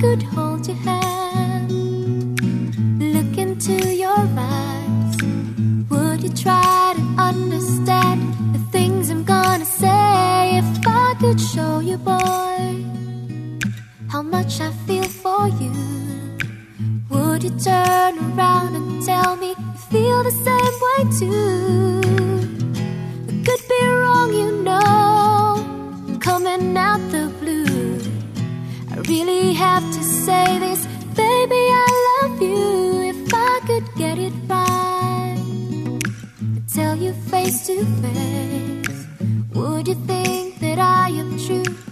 could hold your hand, look into your eyes, would you try to understand the things I'm gonna say if I could show you, boy, how much I feel for you? Would you turn around and tell me you feel the same way too? Have to say this, baby, I love you. If I could get it right, I'd tell you face to face. Would you think that I am true?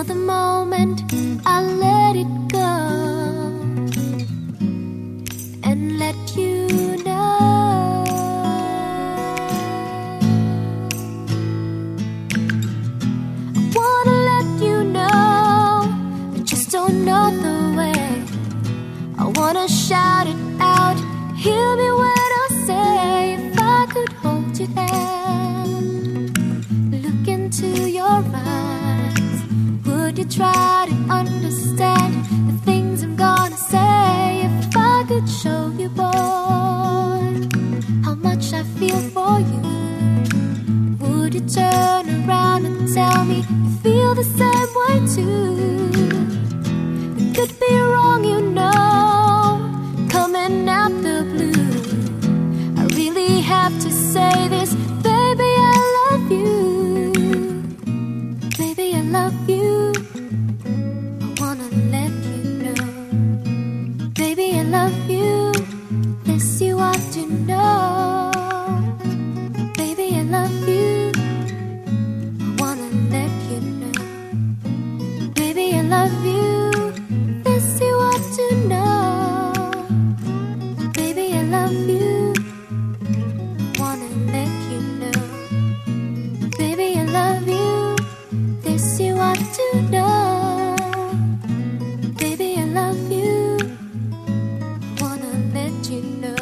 Till the moment I let it go and let you know. I wanna let you know. I just don't know the way. I wanna shout it out. Hear me when I say, if I could hold your hand, look into your eyes, you try to understand the things I'm gonna say? If I could show you, boy, how much I feel for you, would you turn around and tell me you feel the same way too? It could be wrong, you know, coming out the blue. I really have to say this, baby, I love you. Baby, I love you. I wanna let you know. Baby, I love you. This you ought to know. to know. Baby, I love you. Wanna let you know.